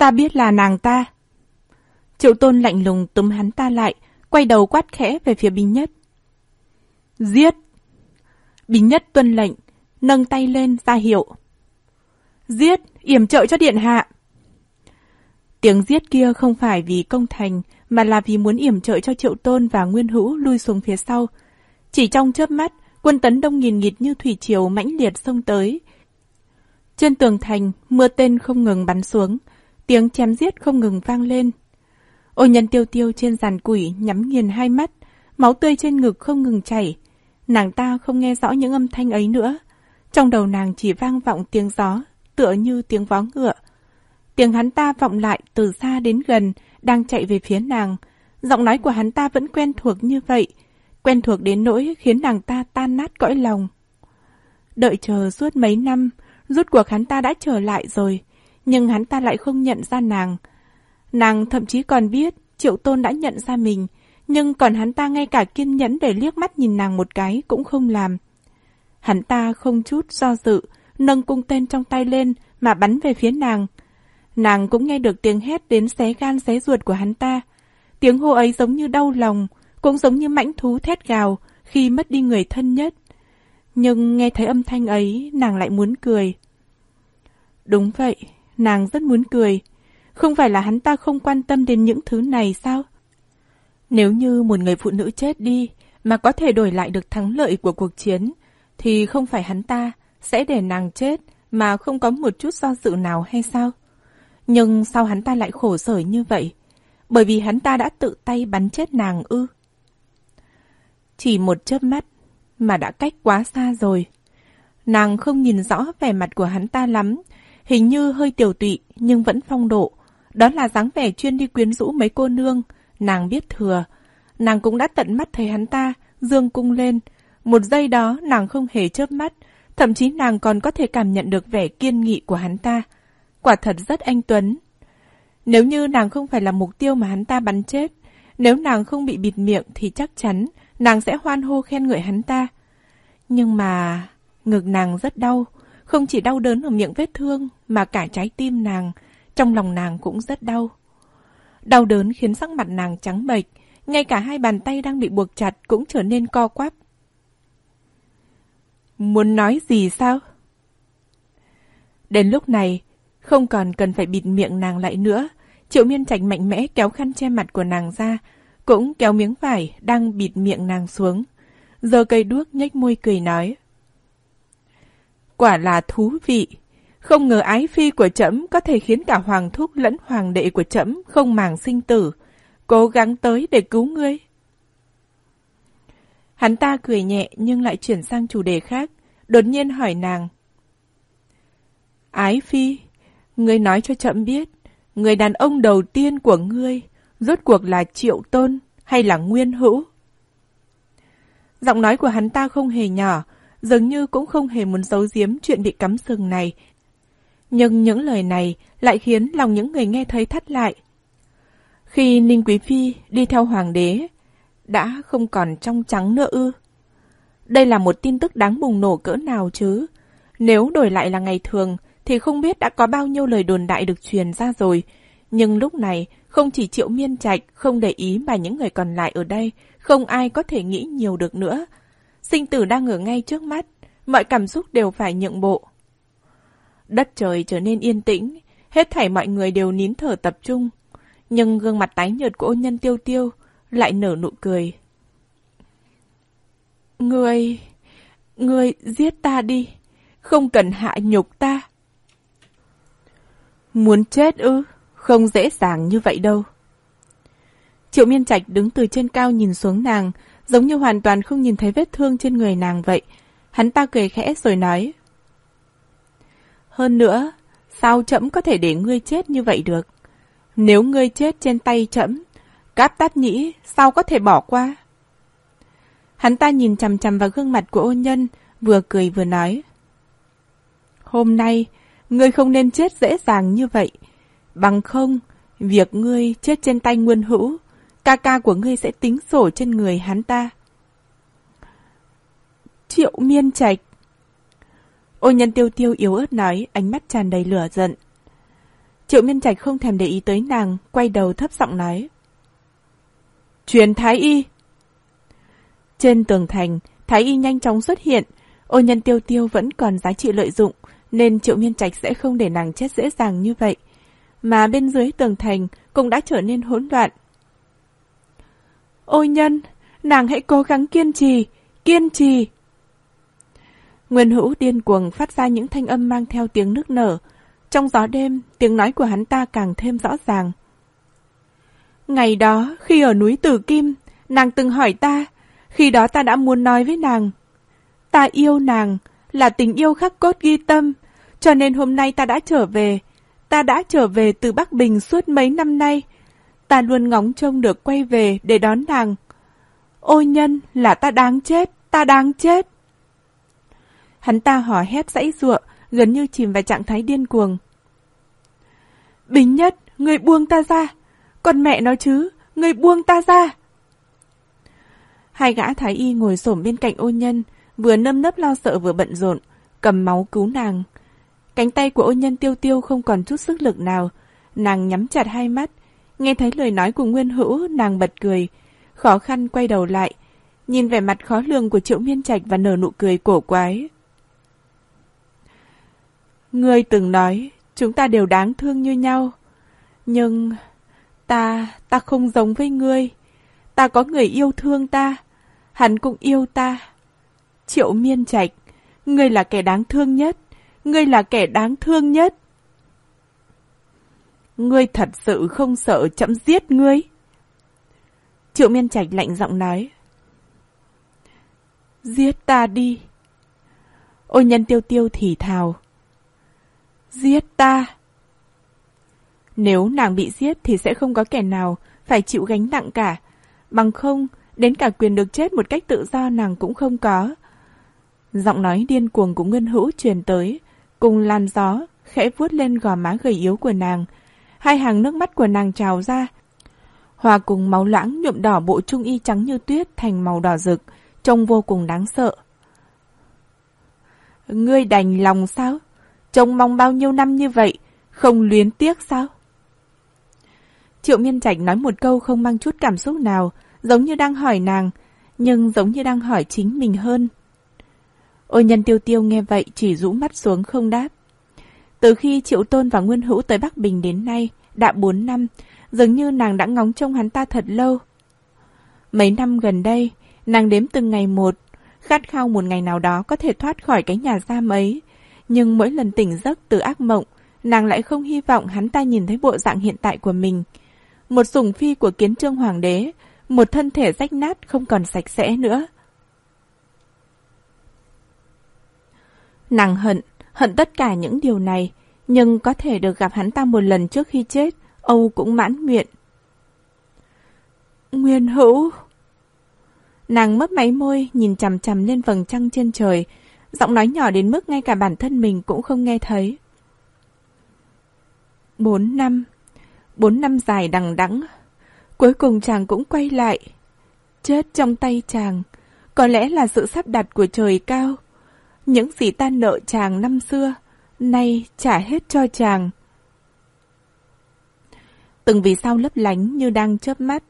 Ta biết là nàng ta. Triệu tôn lạnh lùng túm hắn ta lại, quay đầu quát khẽ về phía Bình Nhất. Giết! Bình Nhất tuân lệnh, nâng tay lên ra hiệu. Giết! yểm trợ cho điện hạ! Tiếng giết kia không phải vì công thành, mà là vì muốn yểm trợ cho Triệu Tôn và Nguyên Hữu lui xuống phía sau. Chỉ trong chớp mắt, quân tấn đông nghìn nghịt như thủy triều mãnh liệt xông tới. Trên tường thành, mưa tên không ngừng bắn xuống, tiếng chém giết không ngừng vang lên. Ô nhân tiêu tiêu trên giàn quỷ nhắm nghiền hai mắt, máu tươi trên ngực không ngừng chảy. Nàng ta không nghe rõ những âm thanh ấy nữa. Trong đầu nàng chỉ vang vọng tiếng gió, tựa như tiếng vó ngựa. Tiếng hắn ta vọng lại từ xa đến gần, đang chạy về phía nàng. Giọng nói của hắn ta vẫn quen thuộc như vậy, quen thuộc đến nỗi khiến nàng ta tan nát cõi lòng. Đợi chờ suốt mấy năm, rút cuộc hắn ta đã trở lại rồi, nhưng hắn ta lại không nhận ra nàng. Nàng thậm chí còn biết Triệu Tôn đã nhận ra mình, nhưng còn hắn ta ngay cả kiên nhẫn để liếc mắt nhìn nàng một cái cũng không làm. Hắn ta không chút do dự, nâng cung tên trong tay lên mà bắn về phía nàng. Nàng cũng nghe được tiếng hét đến xé gan xé ruột của hắn ta. Tiếng hô ấy giống như đau lòng, cũng giống như mãnh thú thét gào khi mất đi người thân nhất. Nhưng nghe thấy âm thanh ấy, nàng lại muốn cười. Đúng vậy, nàng rất muốn cười. Không phải là hắn ta không quan tâm đến những thứ này sao? Nếu như một người phụ nữ chết đi mà có thể đổi lại được thắng lợi của cuộc chiến, thì không phải hắn ta sẽ để nàng chết mà không có một chút do dự nào hay sao? Nhưng sao hắn ta lại khổ sở như vậy? Bởi vì hắn ta đã tự tay bắn chết nàng ư? Chỉ một chớp mắt mà đã cách quá xa rồi. Nàng không nhìn rõ vẻ mặt của hắn ta lắm, hình như hơi tiểu tụy nhưng vẫn phong độ. Đó là dáng vẻ chuyên đi quyến rũ mấy cô nương, nàng biết thừa. Nàng cũng đã tận mắt thấy hắn ta, dương cung lên. Một giây đó nàng không hề chớp mắt, thậm chí nàng còn có thể cảm nhận được vẻ kiên nghị của hắn ta. Quả thật rất anh Tuấn. Nếu như nàng không phải là mục tiêu mà hắn ta bắn chết, nếu nàng không bị bịt miệng thì chắc chắn nàng sẽ hoan hô khen ngợi hắn ta. Nhưng mà... Ngực nàng rất đau, không chỉ đau đớn ở miệng vết thương mà cả trái tim nàng, trong lòng nàng cũng rất đau. Đau đớn khiến sắc mặt nàng trắng bệch, ngay cả hai bàn tay đang bị buộc chặt cũng trở nên co quắp. Muốn nói gì sao? Đến lúc này, không còn cần phải bịt miệng nàng lại nữa. Triệu miên trạch mạnh mẽ kéo khăn che mặt của nàng ra, cũng kéo miếng vải đang bịt miệng nàng xuống. Giờ cây đuốc nhếch môi cười nói. Quả là thú vị. Không ngờ ái phi của trẫm có thể khiến cả hoàng thúc lẫn hoàng đệ của trẫm không màng sinh tử. Cố gắng tới để cứu ngươi. Hắn ta cười nhẹ nhưng lại chuyển sang chủ đề khác, đột nhiên hỏi nàng. Ái phi, ngươi nói cho trẫm biết, người đàn ông đầu tiên của ngươi rốt cuộc là triệu tôn hay là nguyên hữu? Giọng nói của hắn ta không hề nhỏ, dường như cũng không hề muốn giấu giếm chuyện bị cắm sừng này. Nhưng những lời này lại khiến lòng những người nghe thấy thắt lại. Khi Ninh Quý Phi đi theo hoàng đế, đã không còn trong trắng nữa ư. Đây là một tin tức đáng bùng nổ cỡ nào chứ? Nếu đổi lại là ngày thường, thì không biết đã có bao nhiêu lời đồn đại được truyền ra rồi. Nhưng lúc này, không chỉ Triệu Miên Trạch không để ý mà những người còn lại ở đây, không ai có thể nghĩ nhiều được nữa. Sinh tử đang ở ngay trước mắt, mọi cảm xúc đều phải nhượng bộ. Đất trời trở nên yên tĩnh, hết thảy mọi người đều nín thở tập trung. Nhưng gương mặt tái nhợt của ôn nhân tiêu tiêu lại nở nụ cười. Người... Người giết ta đi, không cần hạ nhục ta. Muốn chết ư? Không dễ dàng như vậy đâu. Triệu miên trạch đứng từ trên cao nhìn xuống nàng, giống như hoàn toàn không nhìn thấy vết thương trên người nàng vậy. Hắn ta cười khẽ rồi nói. Hơn nữa, sao chậm có thể để ngươi chết như vậy được? Nếu ngươi chết trên tay chậm, cáp tát nhĩ sao có thể bỏ qua? Hắn ta nhìn chằm chằm vào gương mặt của ôn nhân, vừa cười vừa nói. Hôm nay, ngươi không nên chết dễ dàng như vậy. Bằng không, việc ngươi chết trên tay nguyên hữu, ca ca của ngươi sẽ tính sổ trên người hắn ta. Triệu miên trạch. Ôn nhân tiêu tiêu yếu ớt nói, ánh mắt tràn đầy lửa giận. Triệu Miên Trạch không thèm để ý tới nàng, quay đầu thấp giọng nói. Truyền Thái Y! Trên tường thành, Thái Y nhanh chóng xuất hiện. Ô nhân tiêu tiêu vẫn còn giá trị lợi dụng, nên Triệu Miên Trạch sẽ không để nàng chết dễ dàng như vậy. Mà bên dưới tường thành cũng đã trở nên hỗn loạn. Ôi nhân, nàng hãy cố gắng kiên trì, kiên trì. Nguyên hữu điên cuồng phát ra những thanh âm mang theo tiếng nước nở. Trong gió đêm, tiếng nói của hắn ta càng thêm rõ ràng. Ngày đó, khi ở núi Tử Kim, nàng từng hỏi ta, khi đó ta đã muốn nói với nàng. Ta yêu nàng, là tình yêu khắc cốt ghi tâm, cho nên hôm nay ta đã trở về. Ta đã trở về từ Bắc Bình suốt mấy năm nay. Ta luôn ngóng trông được quay về để đón nàng. Ôi nhân, là ta đáng chết, ta đáng chết. Hắn ta hò hét dãy ruộng, gần như chìm vào trạng thái điên cuồng. Bình nhất, người buông ta ra. Con mẹ nói chứ, người buông ta ra. Hai gã thái y ngồi xổm bên cạnh ô nhân, vừa nâm nấp lo sợ vừa bận rộn, cầm máu cứu nàng. Cánh tay của ô nhân tiêu tiêu không còn chút sức lực nào, nàng nhắm chặt hai mắt, nghe thấy lời nói của Nguyên Hữu, nàng bật cười, khó khăn quay đầu lại, nhìn vẻ mặt khó lường của Triệu Miên Trạch và nở nụ cười cổ quái. Ngươi từng nói, chúng ta đều đáng thương như nhau. Nhưng ta, ta không giống với ngươi. Ta có người yêu thương ta. Hắn cũng yêu ta. Triệu miên trạch, ngươi là kẻ đáng thương nhất. Ngươi là kẻ đáng thương nhất. Ngươi thật sự không sợ chậm giết ngươi. Triệu miên trạch lạnh giọng nói. Giết ta đi. Ôi nhân tiêu tiêu thì thào. Giết ta! Nếu nàng bị giết thì sẽ không có kẻ nào phải chịu gánh nặng cả. Bằng không, đến cả quyền được chết một cách tự do nàng cũng không có. Giọng nói điên cuồng của Nguyên Hữu truyền tới, cùng làn gió, khẽ vuốt lên gò má gầy yếu của nàng. Hai hàng nước mắt của nàng trào ra. Hòa cùng máu loãng nhuộm đỏ bộ trung y trắng như tuyết thành màu đỏ rực, trông vô cùng đáng sợ. Ngươi đành lòng sao? Trông mong bao nhiêu năm như vậy, không luyến tiếc sao? Triệu Miên Trạch nói một câu không mang chút cảm xúc nào, giống như đang hỏi nàng, nhưng giống như đang hỏi chính mình hơn. Ôi nhân tiêu tiêu nghe vậy chỉ rũ mắt xuống không đáp. Từ khi Triệu Tôn và Nguyên Hữu tới Bắc Bình đến nay, đã bốn năm, dường như nàng đã ngóng trông hắn ta thật lâu. Mấy năm gần đây, nàng đếm từng ngày một, khát khao một ngày nào đó có thể thoát khỏi cái nhà giam ấy, nhưng mỗi lần tỉnh giấc từ ác mộng, nàng lại không hy vọng hắn ta nhìn thấy bộ dạng hiện tại của mình. Một sủng phi của kiến trương hoàng đế, một thân thể rách nát không còn sạch sẽ nữa. Nàng hận, hận tất cả những điều này, nhưng có thể được gặp hắn ta một lần trước khi chết, Âu cũng mãn nguyện. Nguyên hữu! Nàng mấp máy môi, nhìn chằm chằm lên vầng trăng trên trời, giọng nói nhỏ đến mức ngay cả bản thân mình cũng không nghe thấy. Bốn năm, bốn năm dài đằng đẵng, cuối cùng chàng cũng quay lại. Chết trong tay chàng, có lẽ là sự sắp đặt của trời cao. Những gì ta nợ chàng năm xưa, nay trả hết cho chàng. Từng vì sao lấp lánh như đang chớp mắt,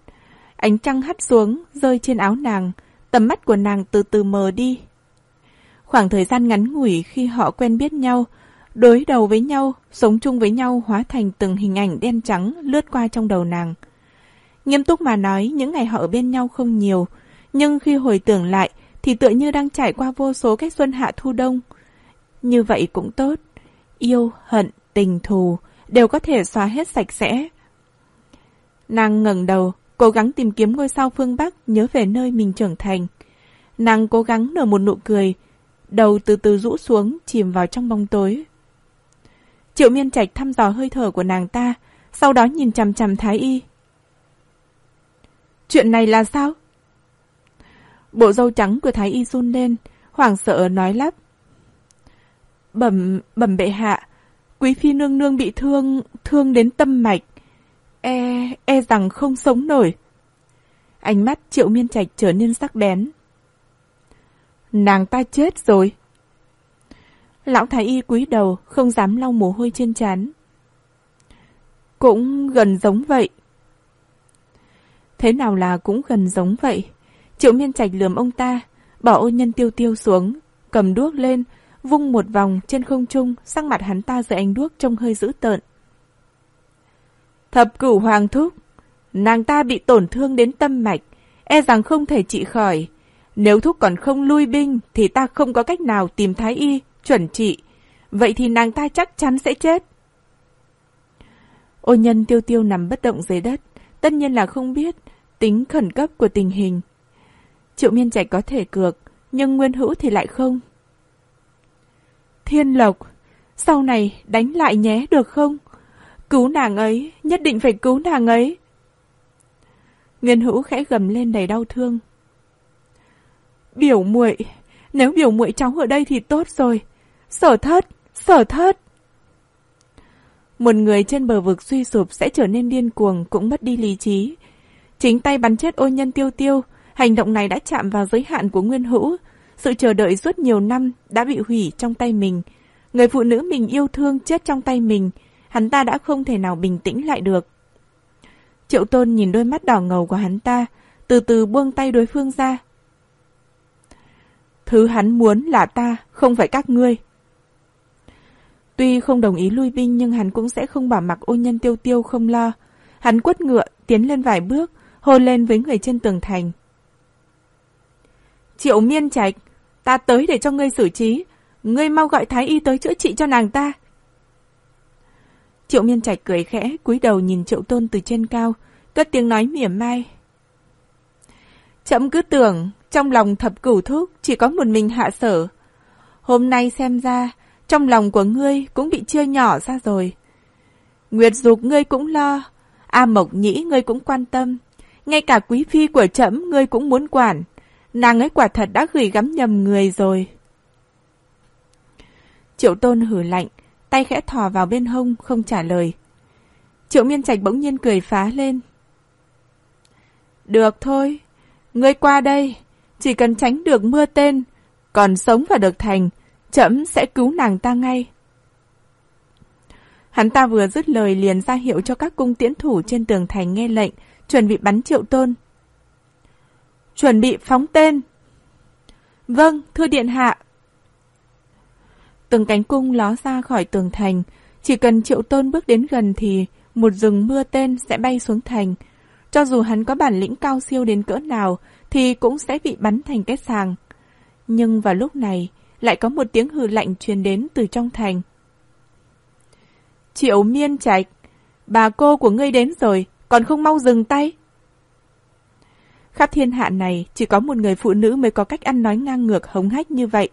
ánh trăng hắt xuống, rơi trên áo nàng, tầm mắt của nàng từ từ mờ đi. Khoảng thời gian ngắn ngủi khi họ quen biết nhau, đối đầu với nhau, sống chung với nhau hóa thành từng hình ảnh đen trắng lướt qua trong đầu nàng. Nghiêm túc mà nói, những ngày họ ở bên nhau không nhiều, nhưng khi hồi tưởng lại thì tựa như đang trải qua vô số cái xuân hạ thu đông. Như vậy cũng tốt, yêu, hận, tình thù đều có thể xóa hết sạch sẽ. Nàng ngẩng đầu, cố gắng tìm kiếm ngôi sao phương Bắc nhớ về nơi mình trưởng thành. Nàng cố gắng nở một nụ cười, đầu từ từ rũ xuống, chìm vào trong bóng tối. Triệu miên trạch thăm dò hơi thở của nàng ta, sau đó nhìn chằm chằm Thái Y. Chuyện này là sao? Bộ râu trắng của Thái Y run lên, hoảng sợ nói lắp. Bẩm, bẩm bệ hạ, quý phi nương nương bị thương, thương đến tâm mạch. E, e rằng không sống nổi. Ánh mắt triệu miên trạch trở nên sắc bén. Nàng ta chết rồi. Lão thái y cúi đầu, không dám lau mồ hôi trên trán. Cũng gần giống vậy. Thế nào là cũng gần giống vậy? Triệu miên trạch lườm ông ta, bỏ ô nhân tiêu tiêu xuống, cầm đuốc lên, vung một vòng trên không trung, sang mặt hắn ta dưới ánh đuốc trông hơi dữ tợn. Thập cửu hoàng thúc, nàng ta bị tổn thương đến tâm mạch, e rằng không thể trị khỏi. Nếu thúc còn không lui binh thì ta không có cách nào tìm thái y, chuẩn trị. Vậy thì nàng ta chắc chắn sẽ chết. Ô nhân tiêu tiêu nằm bất động dưới đất, tất nhiên là không biết tính khẩn cấp của tình hình. Triệu miên trạch có thể cược, nhưng Nguyên Hữu thì lại không. Thiên Lộc, sau này đánh lại nhé được không? Cứu nàng ấy, nhất định phải cứu nàng ấy. Nguyên Hữu khẽ gầm lên đầy đau thương. Biểu muội, nếu biểu muội cháu ở đây thì tốt rồi. Sở thất, sở thất. Một người trên bờ vực suy sụp sẽ trở nên điên cuồng cũng mất đi lý trí. Chính tay bắn chết ô nhân tiêu tiêu, hành động này đã chạm vào giới hạn của Nguyên Hữu. Sự chờ đợi suốt nhiều năm đã bị hủy trong tay mình. Người phụ nữ mình yêu thương chết trong tay mình, hắn ta đã không thể nào bình tĩnh lại được. Triệu Tôn nhìn đôi mắt đỏ ngầu của hắn ta, từ từ buông tay đối phương ra. Thứ hắn muốn là ta, không phải các ngươi. Tuy không đồng ý lui binh nhưng hắn cũng sẽ không bỏ mặc ô nhân tiêu tiêu không lo. Hắn quất ngựa, tiến lên vài bước, hôn lên với người trên tường thành. Triệu miên trạch, ta tới để cho ngươi xử trí. Ngươi mau gọi thái y tới chữa trị cho nàng ta. Triệu miên trạch cười khẽ, cúi đầu nhìn triệu tôn từ trên cao, cất tiếng nói mỉa mai. Chậm cứ tưởng, trong lòng thập cửu thúc chỉ có một mình hạ sở. Hôm nay xem ra, trong lòng của ngươi cũng bị chia nhỏ ra rồi. Nguyệt dục ngươi cũng lo, A Mộc Nhĩ ngươi cũng quan tâm, ngay cả quý phi của trẫm ngươi cũng muốn quản. Nàng ấy quả thật đã gửi gắm nhầm người rồi. Triệu tôn hử lạnh, tay khẽ thò vào bên hông, không trả lời. Triệu miên trạch bỗng nhiên cười phá lên. Được thôi, ngươi qua đây, chỉ cần tránh được mưa tên, còn sống và được thành, trẫm sẽ cứu nàng ta ngay. Hắn ta vừa dứt lời liền ra hiệu cho các cung tiễn thủ trên tường thành nghe lệnh, chuẩn bị bắn triệu tôn. Chuẩn bị phóng tên. Vâng, thưa điện hạ. Từng cánh cung ló ra khỏi tường thành, chỉ cần triệu tôn bước đến gần thì một rừng mưa tên sẽ bay xuống thành. Cho dù hắn có bản lĩnh cao siêu đến cỡ nào thì cũng sẽ bị bắn thành kết sàng. Nhưng vào lúc này, lại có một tiếng hừ lạnh truyền đến từ trong thành. Triệu miên trạch, bà cô của ngươi đến rồi, còn không mau dừng tay. Khắp thiên hạ này, chỉ có một người phụ nữ mới có cách ăn nói ngang ngược hống hách như vậy.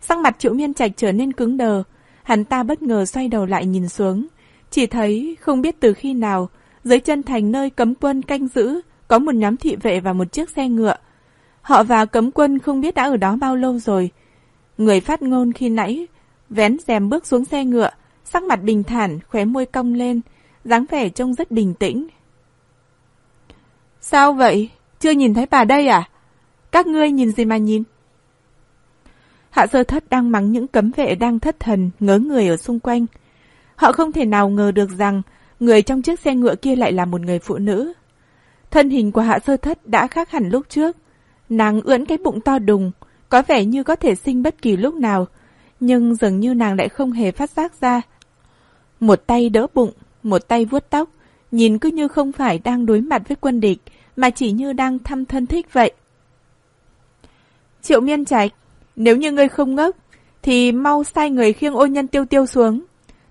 Sang mặt triệu miên trạch trở nên cứng đờ, hắn ta bất ngờ xoay đầu lại nhìn xuống. Chỉ thấy, không biết từ khi nào, dưới chân thành nơi cấm quân canh giữ, có một nhóm thị vệ và một chiếc xe ngựa. Họ và cấm quân không biết đã ở đó bao lâu rồi. Người phát ngôn khi nãy, vén rèm bước xuống xe ngựa, sắc mặt bình thản, khóe môi cong lên, dáng vẻ trông rất bình tĩnh. Sao vậy? Chưa nhìn thấy bà đây à? Các ngươi nhìn gì mà nhìn? Hạ sơ thất đang mắng những cấm vệ đang thất thần, ngớ người ở xung quanh. Họ không thể nào ngờ được rằng người trong chiếc xe ngựa kia lại là một người phụ nữ. Thân hình của hạ sơ thất đã khác hẳn lúc trước. Nàng ưỡn cái bụng to đùng, có vẻ như có thể sinh bất kỳ lúc nào, nhưng dường như nàng lại không hề phát giác ra. Một tay đỡ bụng, một tay vuốt tóc, nhìn cứ như không phải đang đối mặt với quân địch, mà chỉ như đang thăm thân thích vậy. Triệu miên trạch, nếu như ngươi không ngốc, thì mau sai người khiêng ô nhân tiêu tiêu xuống.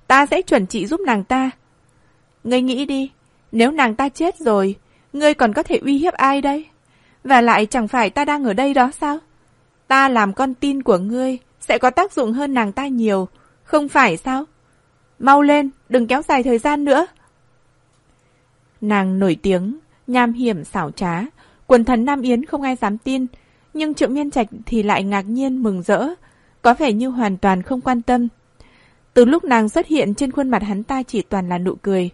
Ta sẽ chuẩn trị giúp nàng ta. Ngươi nghĩ đi, nếu nàng ta chết rồi, ngươi còn có thể uy hiếp ai đây? Và lại chẳng phải ta đang ở đây đó sao? Ta làm con tin của ngươi sẽ có tác dụng hơn nàng ta nhiều, không phải sao? Mau lên, đừng kéo dài thời gian nữa. Nàng nổi tiếng, nham hiểm xảo trá, quần thần Nam Yến không ai dám tin, nhưng Triệu Miên Trạch thì lại ngạc nhiên mừng rỡ, có vẻ như hoàn toàn không quan tâm. Từ lúc nàng xuất hiện trên khuôn mặt hắn ta chỉ toàn là nụ cười.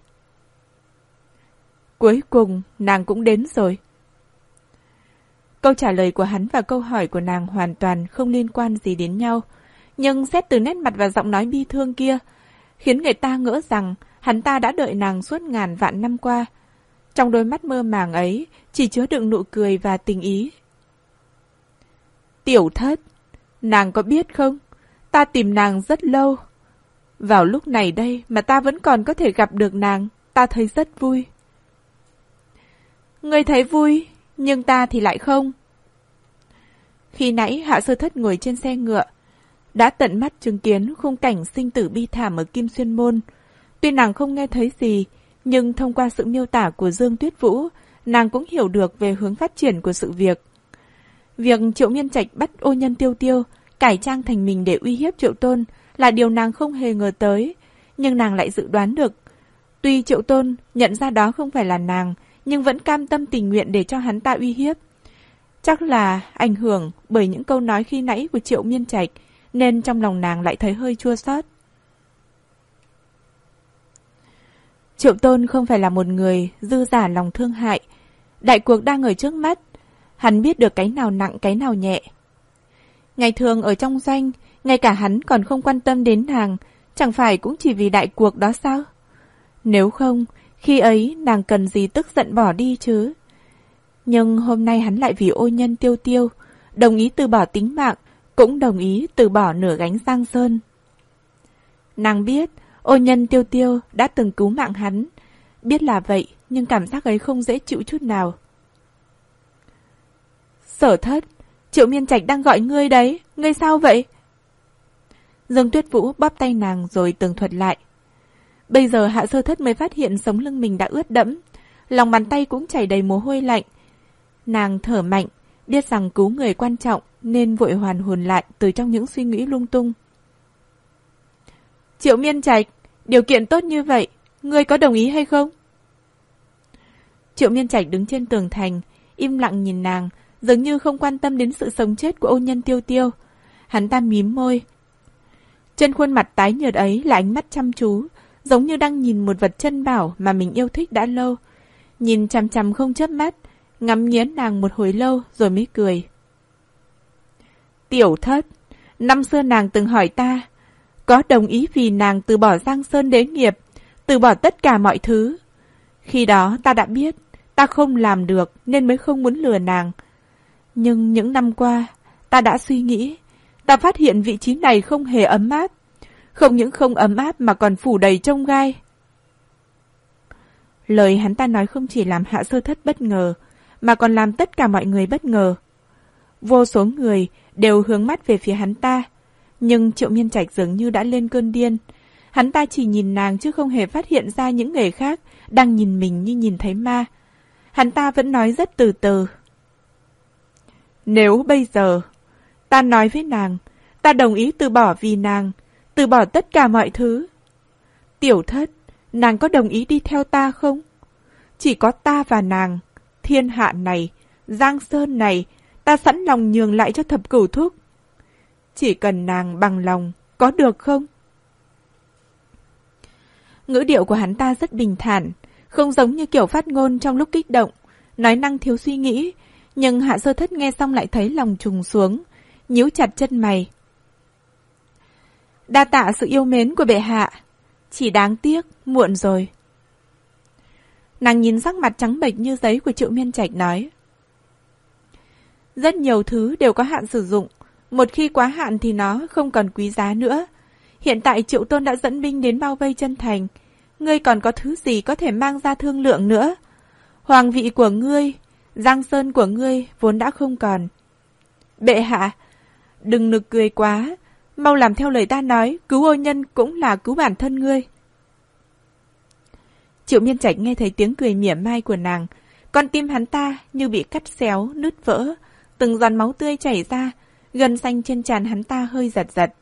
Cuối cùng, nàng cũng đến rồi. Câu trả lời của hắn và câu hỏi của nàng hoàn toàn không liên quan gì đến nhau. Nhưng xét từ nét mặt và giọng nói bi thương kia, khiến người ta ngỡ rằng hắn ta đã đợi nàng suốt ngàn vạn năm qua. Trong đôi mắt mơ màng ấy chỉ chứa đựng nụ cười và tình ý. Tiểu thất, nàng có biết không? Ta tìm nàng rất lâu. Vào lúc này đây mà ta vẫn còn có thể gặp được nàng, ta thấy rất vui. Ngươi thấy vui, nhưng ta thì lại không. Khi nãy Hạ Sơ Thất ngồi trên xe ngựa, đã tận mắt chứng kiến khung cảnh sinh tử bi thảm ở Kim Xuyên Môn. Tuy nàng không nghe thấy gì, nhưng thông qua sự miêu tả của Dương Tuyết Vũ, nàng cũng hiểu được về hướng phát triển của sự việc. Việc Triệu Miên Trạch bắt ô nhân tiêu tiêu, cải trang thành mình để uy hiếp Triệu Tôn là điều nàng không hề ngờ tới, nhưng nàng lại dự đoán được. Tuy Triệu Tôn nhận ra đó không phải là nàng, nhưng vẫn cam tâm tình nguyện để cho hắn ta uy hiếp. Chắc là ảnh hưởng bởi những câu nói khi nãy của Triệu Miên Trạch, nên trong lòng nàng lại thấy hơi chua xót. Triệu Tôn không phải là một người dư giả lòng thương hại. Đại cuộc đang ở trước mắt, hắn biết được cái nào nặng cái nào nhẹ. Ngày thường ở trong doanh, ngay cả hắn còn không quan tâm đến nàng, chẳng phải cũng chỉ vì đại cuộc đó sao? Nếu không, khi ấy nàng cần gì tức giận bỏ đi chứ? Nhưng hôm nay hắn lại vì ô nhân tiêu tiêu, đồng ý từ bỏ tính mạng, cũng đồng ý từ bỏ nửa gánh Giang Sơn. Nàng biết, ô nhân tiêu tiêu đã từng cứu mạng hắn. Biết là vậy, nhưng cảm giác ấy không dễ chịu chút nào. Sở thất, Triệu Miên Trạch đang gọi ngươi đấy, ngươi sao vậy? Dương Tuyết Vũ bóp tay nàng rồi tường thuật lại. Bây giờ hạ sơ thất mới phát hiện sống lưng mình đã ướt đẫm, lòng bàn tay cũng chảy đầy mồ hôi lạnh. Nàng thở mạnh, biết rằng cứu người quan trọng nên vội hoàn hồn lại từ trong những suy nghĩ lung tung. Triệu Miên Trạch, điều kiện tốt như vậy, ngươi có đồng ý hay không? Triệu Miên Trạch đứng trên tường thành, im lặng nhìn nàng, dường như không quan tâm đến sự sống chết của ô nhân tiêu tiêu. Hắn ta mím môi. Trên khuôn mặt tái nhợt ấy là ánh mắt chăm chú, giống như đang nhìn một vật chân bảo mà mình yêu thích đã lâu. Nhìn chằm chằm không chớp mắt, ngắm nghiến nàng một hồi lâu rồi mới cười. Tiểu thất, năm xưa nàng từng hỏi ta, có đồng ý vì nàng từ bỏ Giang Sơn đế nghiệp, từ bỏ tất cả mọi thứ. Khi đó ta đã biết, ta không làm được nên mới không muốn lừa nàng. Nhưng những năm qua, ta đã suy nghĩ, ta phát hiện vị trí này không hề ấm áp. Không những không ấm áp mà còn phủ đầy trông gai. Lời hắn ta nói không chỉ làm hạ sơ thất bất ngờ, mà còn làm tất cả mọi người bất ngờ. Vô số người đều hướng mắt về phía hắn ta, nhưng Triệu Miên Trạch dường như đã lên cơn điên. Hắn ta chỉ nhìn nàng chứ không hề phát hiện ra những người khác đang nhìn mình như nhìn thấy ma. Hắn ta vẫn nói rất từ từ. Nếu bây giờ, ta nói với nàng, ta đồng ý từ bỏ vì nàng, từ bỏ tất cả mọi thứ. Tiểu thất, nàng có đồng ý đi theo ta không? Chỉ có ta và nàng, thiên hạ này, giang sơn này, ta sẵn lòng nhường lại cho thập cửu thúc. Chỉ cần nàng bằng lòng, có được không? Ngữ điệu của hắn ta rất bình thản, không giống như kiểu phát ngôn trong lúc kích động, nói năng thiếu suy nghĩ, nhưng hạ sơ thất nghe xong lại thấy lòng trùng xuống, nhíu chặt chân mày. Đa tạ sự yêu mến của bệ hạ, chỉ đáng tiếc, muộn rồi. Nàng nhìn sắc mặt trắng bệch như giấy của triệu miên trạch nói. Rất nhiều thứ đều có hạn sử dụng, một khi quá hạn thì nó không còn quý giá nữa. Hiện tại triệu tôn đã dẫn binh đến bao vây chân thành, ngươi còn có thứ gì có thể mang ra thương lượng nữa. Hoàng vị của ngươi, giang sơn của ngươi vốn đã không còn. Bệ hạ, đừng nực cười quá, mau làm theo lời ta nói, cứu ô nhân cũng là cứu bản thân ngươi. Triệu miên trạch nghe thấy tiếng cười mỉa mai của nàng, con tim hắn ta như bị cắt xéo, nứt vỡ, từng giòn máu tươi chảy ra, gần xanh trên tràn hắn ta hơi giật giật.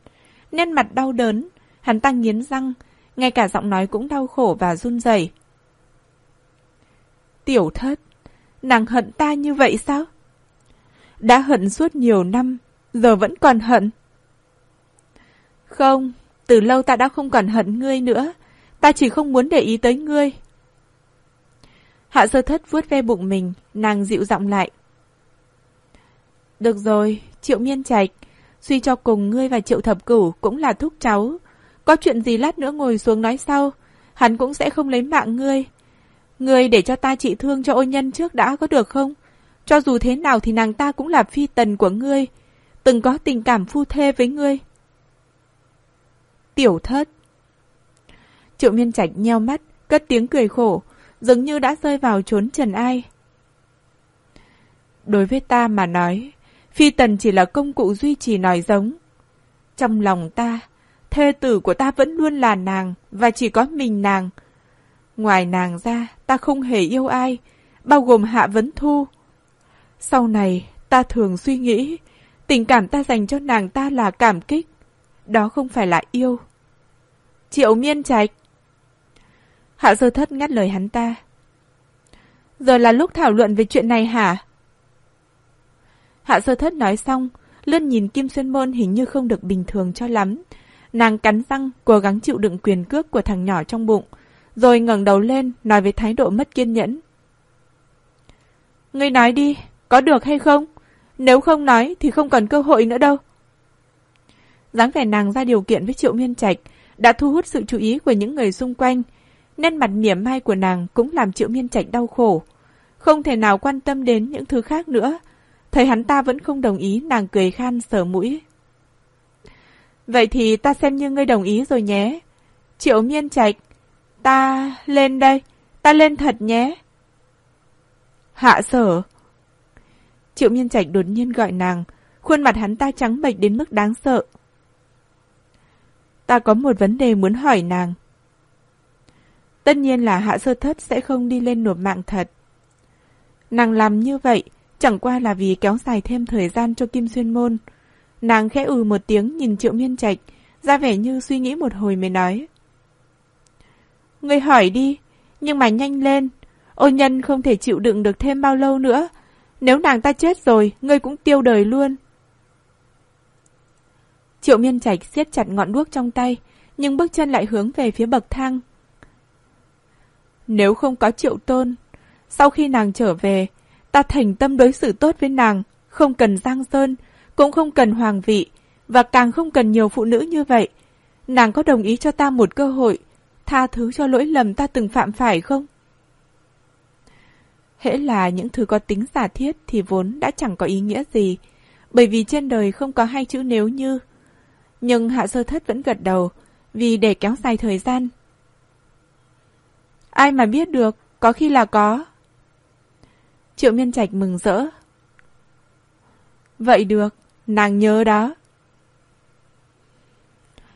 Nét mặt đau đớn, hắn ta nghiến răng, ngay cả giọng nói cũng đau khổ và run rẩy. Tiểu thất, nàng hận ta như vậy sao? Đã hận suốt nhiều năm, giờ vẫn còn hận. Không, từ lâu ta đã không còn hận ngươi nữa, ta chỉ không muốn để ý tới ngươi. Hạ sơ thất vuốt ve bụng mình, nàng dịu giọng lại. Được rồi, triệu miên trạch, suy cho cùng ngươi và triệu thập cửu cũng là thúc cháu. Có chuyện gì lát nữa ngồi xuống nói sau. hắn cũng sẽ không lấy mạng ngươi. Ngươi để cho ta trị thương cho ôn nhân trước đã có được không? Cho dù thế nào thì nàng ta cũng là phi tần của ngươi, từng có tình cảm phu thê với ngươi. Tiểu thất Triệu miên trạch nheo mắt, cất tiếng cười khổ, dường như đã rơi vào trốn trần ai. Đối với ta mà nói, phi tần chỉ là công cụ duy trì nòi giống. Trong lòng ta, thê tử của ta vẫn luôn là nàng và chỉ có mình nàng. Ngoài nàng ra, ta không hề yêu ai, bao gồm Hạ Vấn Thu. Sau này, ta thường suy nghĩ, tình cảm ta dành cho nàng ta là cảm kích. Đó không phải là yêu. Triệu miên trạch. Hạ sơ thất ngắt lời hắn ta. Giờ là lúc thảo luận về chuyện này hả? Hạ sơ thất nói xong, Lân nhìn Kim Xuyên Môn hình như không được bình thường cho lắm. Nàng cắn răng, cố gắng chịu đựng quyền cước của thằng nhỏ trong bụng, rồi ngẩng đầu lên, nói với thái độ mất kiên nhẫn. Ngươi nói đi, có được hay không? Nếu không nói thì không còn cơ hội nữa đâu. dáng vẻ nàng ra điều kiện với Triệu Miên Trạch đã thu hút sự chú ý của những người xung quanh, nên mặt mỉa mai của nàng cũng làm Triệu Miên Trạch đau khổ. Không thể nào quan tâm đến những thứ khác nữa. Thấy hắn ta vẫn không đồng ý, nàng cười khan sờ mũi. Vậy thì ta xem như ngươi đồng ý rồi nhé. Triệu Miên Trạch, ta lên đây, ta lên thật nhé. Hạ sở. Triệu Miên Trạch đột nhiên gọi nàng, khuôn mặt hắn ta trắng bệch đến mức đáng sợ. Ta có một vấn đề muốn hỏi nàng. Tất nhiên là hạ sơ thất sẽ không đi lên nộp mạng thật. Nàng làm như vậy chẳng qua là vì kéo dài thêm thời gian cho Kim Xuyên Môn. Nàng khẽ ừ một tiếng nhìn Triệu Miên Trạch, ra vẻ như suy nghĩ một hồi mới nói. người hỏi đi, nhưng mà nhanh lên. ô nhân không thể chịu đựng được thêm bao lâu nữa. Nếu nàng ta chết rồi, ngươi cũng tiêu đời luôn. Triệu Miên Trạch siết chặt ngọn đuốc trong tay, nhưng bước chân lại hướng về phía bậc thang. Nếu không có Triệu Tôn, sau khi nàng trở về, ta thành tâm đối xử tốt với nàng, không cần Giang Sơn, cũng không cần hoàng vị, và càng không cần nhiều phụ nữ như vậy. Nàng có đồng ý cho ta một cơ hội, tha thứ cho lỗi lầm ta từng phạm phải không? Hễ là những thứ có tính giả thiết thì vốn đã chẳng có ý nghĩa gì, bởi vì trên đời không có hai chữ nếu như. Nhưng Hạ Sơ Thất vẫn gật đầu, vì để kéo dài thời gian. Ai mà biết được, có khi là có. Triệu Miên Trạch mừng rỡ. Vậy được, nàng nhớ đó.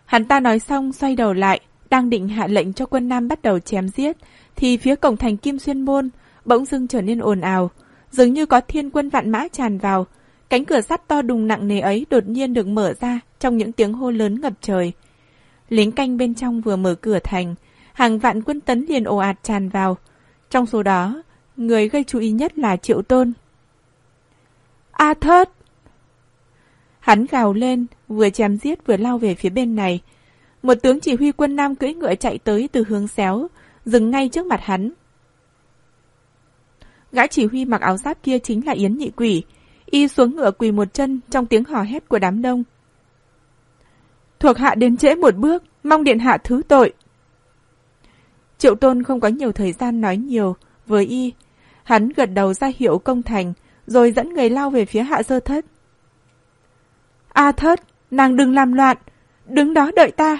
Hắn ta nói xong xoay đầu lại, đang định hạ lệnh cho quân Nam bắt đầu chém giết, thì phía cổng thành Kim Xuyên Môn bỗng dưng trở nên ồn ào, dường như có thiên quân vạn mã tràn vào. Cánh cửa sắt to đùng nặng nề ấy đột nhiên được mở ra trong những tiếng hô lớn ngập trời. Lính canh bên trong vừa mở cửa thành, hàng vạn quân tấn liền ồ ạt tràn vào. Trong số đó, người gây chú ý nhất là Triệu Tôn. A thớt! Hắn gào lên, vừa chém giết vừa lao về phía bên này. Một tướng chỉ huy quân Nam cưỡi ngựa chạy tới từ hướng xéo, dừng ngay trước mặt hắn. Gã chỉ huy mặc áo giáp kia chính là Yến Nhị Quỷ, y xuống ngựa quỳ một chân trong tiếng hò hét của đám đông. Thuộc hạ đến trễ một bước, mong điện hạ thứ tội. Triệu Tôn không có nhiều thời gian nói nhiều với y. Hắn gật đầu ra hiệu công thành, rồi dẫn người lao về phía hạ sơ thất. A thất, nàng đừng làm loạn, đứng đó đợi ta.